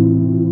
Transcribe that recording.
you.